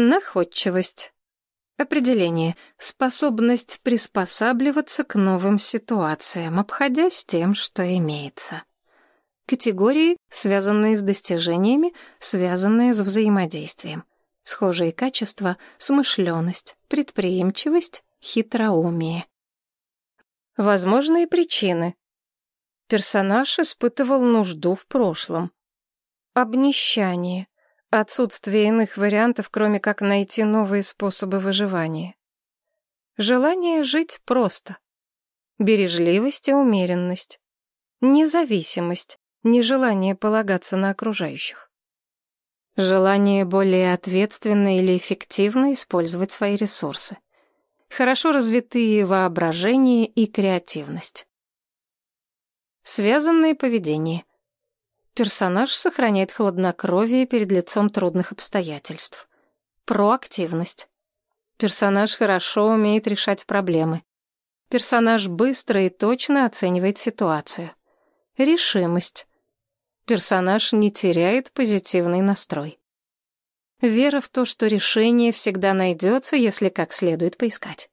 Находчивость. Определение. Способность приспосабливаться к новым ситуациям, обходясь тем, что имеется. Категории, связанные с достижениями, связанные с взаимодействием. Схожие качества — смышленность, предприимчивость, хитроумие. Возможные причины. Персонаж испытывал нужду в прошлом. Обнищание. Отсутствие иных вариантов, кроме как найти новые способы выживания. Желание жить просто. Бережливость и умеренность. Независимость, нежелание полагаться на окружающих. Желание более ответственно или эффективно использовать свои ресурсы. Хорошо развитые воображение и креативность. Связанное поведение. Персонаж сохраняет хладнокровие перед лицом трудных обстоятельств. Проактивность. Персонаж хорошо умеет решать проблемы. Персонаж быстро и точно оценивает ситуацию. Решимость. Персонаж не теряет позитивный настрой. Вера в то, что решение всегда найдется, если как следует поискать.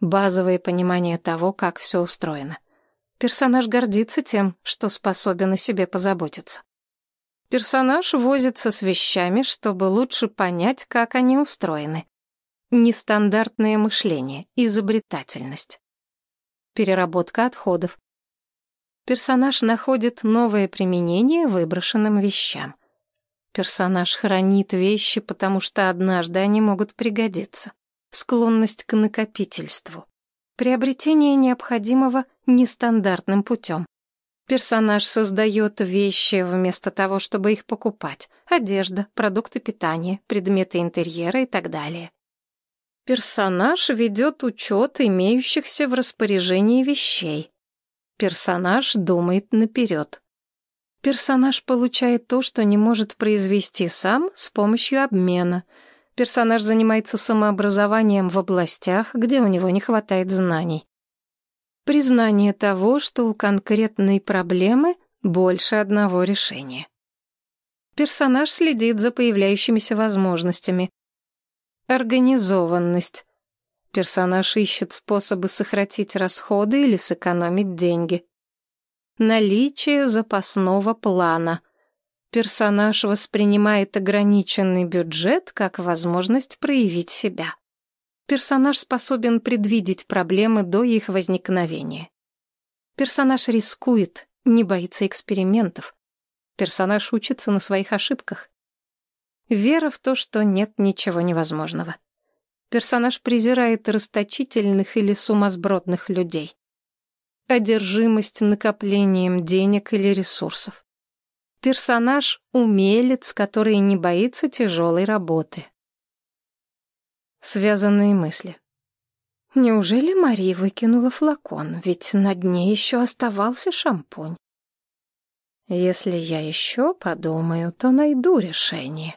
Базовое понимание того, как все устроено. Персонаж гордится тем, что способен о себе позаботиться. Персонаж возится с вещами, чтобы лучше понять, как они устроены. Нестандартное мышление, изобретательность. Переработка отходов. Персонаж находит новое применение выброшенным вещам. Персонаж хранит вещи, потому что однажды они могут пригодиться. Склонность к накопительству. Приобретение необходимого нестандартным путем. Персонаж создает вещи вместо того, чтобы их покупать. Одежда, продукты питания, предметы интерьера и так далее. Персонаж ведет учет имеющихся в распоряжении вещей. Персонаж думает наперед. Персонаж получает то, что не может произвести сам с помощью обмена — Персонаж занимается самообразованием в областях, где у него не хватает знаний. Признание того, что у конкретной проблемы больше одного решения. Персонаж следит за появляющимися возможностями. Организованность. Персонаж ищет способы сократить расходы или сэкономить деньги. Наличие запасного плана — персонаж воспринимает ограниченный бюджет как возможность проявить себя. Персонаж способен предвидеть проблемы до их возникновения. Персонаж рискует, не боится экспериментов. Персонаж учится на своих ошибках. Вера в то, что нет ничего невозможного. Персонаж презирает расточительных или сумасбродных людей. Одержимость накоплением денег или ресурсов. Персонаж — умелец, который не боится тяжелой работы. Связанные мысли. Неужели Мари выкинула флакон, ведь на дне еще оставался шампунь? Если я еще подумаю, то найду решение.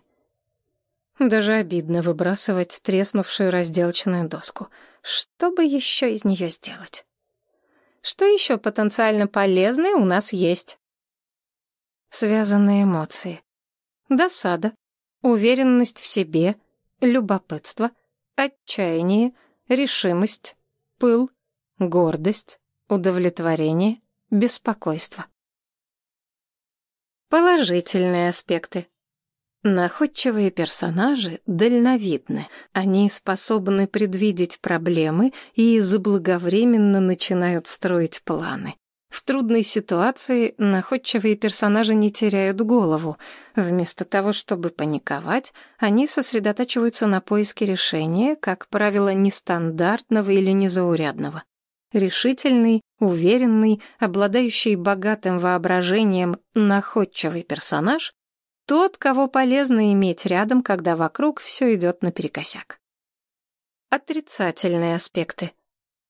Даже обидно выбрасывать треснувшую разделочную доску. Что бы еще из нее сделать? Что еще потенциально полезное у нас есть? Связанные эмоции. Досада, уверенность в себе, любопытство, отчаяние, решимость, пыл, гордость, удовлетворение, беспокойство. Положительные аспекты. Находчивые персонажи дальновидны. Они способны предвидеть проблемы и заблаговременно начинают строить планы. В трудной ситуации находчивые персонажи не теряют голову. Вместо того, чтобы паниковать, они сосредотачиваются на поиске решения, как правило, нестандартного или незаурядного. Решительный, уверенный, обладающий богатым воображением находчивый персонаж — тот, кого полезно иметь рядом, когда вокруг все идет наперекосяк. Отрицательные аспекты.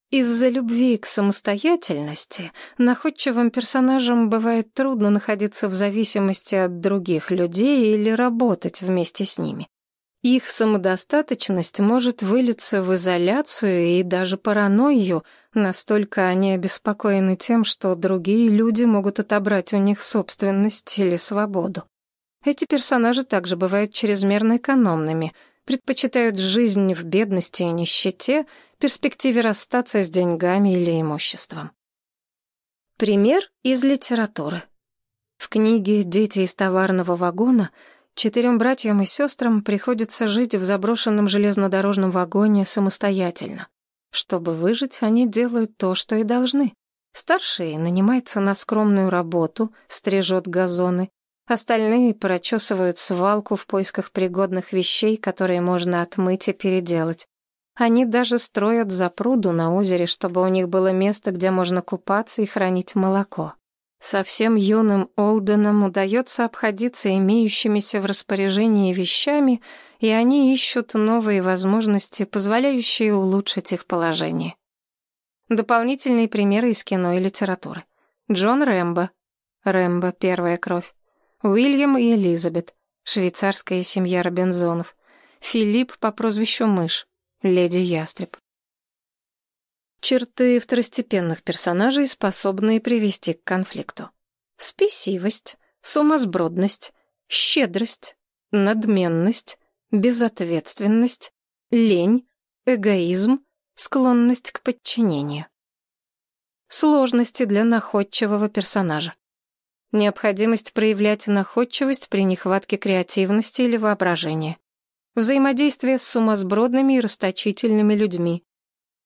Из-за любви к самостоятельности находчивым персонажам бывает трудно находиться в зависимости от других людей или работать вместе с ними. Их самодостаточность может вылиться в изоляцию и даже паранойю, настолько они обеспокоены тем, что другие люди могут отобрать у них собственность или свободу. Эти персонажи также бывают чрезмерно экономными — предпочитают жизнь в бедности и нищете перспективе расстаться с деньгами или имуществом. Пример из литературы. В книге «Дети из товарного вагона» четырем братьям и сестрам приходится жить в заброшенном железнодорожном вагоне самостоятельно. Чтобы выжить, они делают то, что и должны. Старший нанимается на скромную работу, стрижет газоны. Остальные прочесывают свалку в поисках пригодных вещей, которые можно отмыть и переделать. Они даже строят запруду на озере, чтобы у них было место, где можно купаться и хранить молоко. Совсем юным Олденам удается обходиться имеющимися в распоряжении вещами, и они ищут новые возможности, позволяющие улучшить их положение. Дополнительные примеры из кино и литературы. Джон Рэмбо. Рэмбо. Первая кровь. Уильям и Элизабет. Швейцарская семья Робинзонов. Филипп по прозвищу Мышь. Леди Ястреб. Черты второстепенных персонажей, способные привести к конфликту. Спесивость, сумасбродность, щедрость, надменность, безответственность, лень, эгоизм, склонность к подчинению. Сложности для находчивого персонажа. Необходимость проявлять находчивость при нехватке креативности или воображения. Взаимодействие с сумасбродными и расточительными людьми.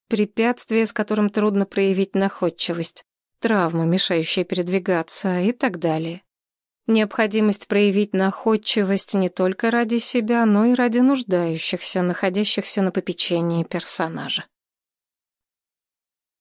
Препятствие, с которым трудно проявить находчивость. Травма, мешающая передвигаться и так далее. Необходимость проявить находчивость не только ради себя, но и ради нуждающихся, находящихся на попечении персонажа.